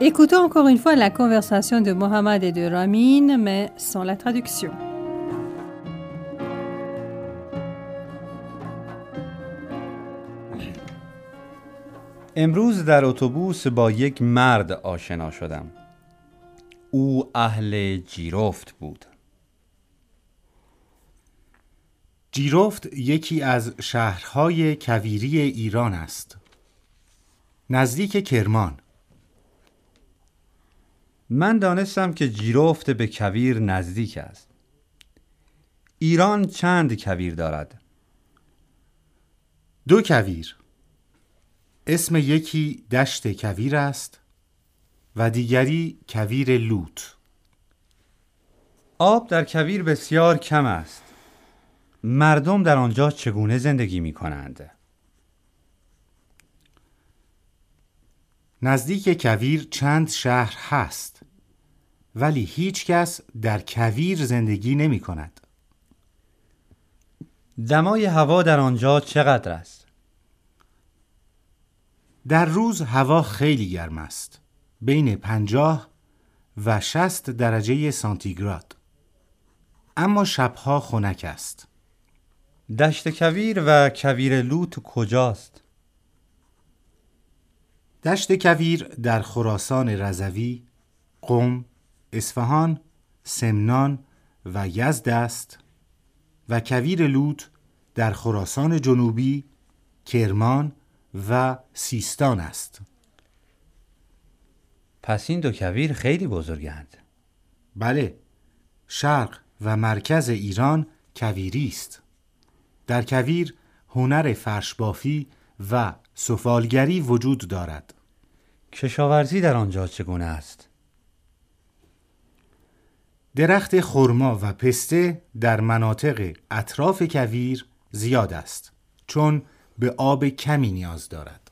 Écoutons encore une fois la conversation de Mohamed et de Ramin, mais sans la traduction. امروز در اتوبوس با یک مرد آشنا شدم. او اهل جیرفت بود. جیرفت یکی از شهرهای کویری ایران است. نزدیک کرمان. من دانستم که جیرفت به کویر نزدیک است. ایران چند کویر دارد؟ دو کویر. اسم یکی دشت کویر است و دیگری کویر لوت آب در کویر بسیار کم است. مردم در آنجا چگونه زندگی می کنند؟ نزدیک کویر چند شهر هست ولی هیچ کس در کویر زندگی نمی کند دمای هوا در آنجا چقدر است؟ در روز هوا خیلی گرم است بین پنجاه و شست درجه سانتیگراد اما شبها خنک است دشت کویر و کویر لوت کجاست؟ دشت کویر در خراسان رضوی، قم، اصفهان، سمنان و یزد است و کویر لوت در خراسان جنوبی، کرمان و سیستان است. پس این دو کویر خیلی بزرگند. بله، شرق و مرکز ایران کویری است. در کویر هنر فرشبافی و سفالگری وجود دارد. کشاورزی در آنجا چگونه است؟ درخت خرما و پسته در مناطق اطراف کویر زیاد است چون به آب کمی نیاز دارد.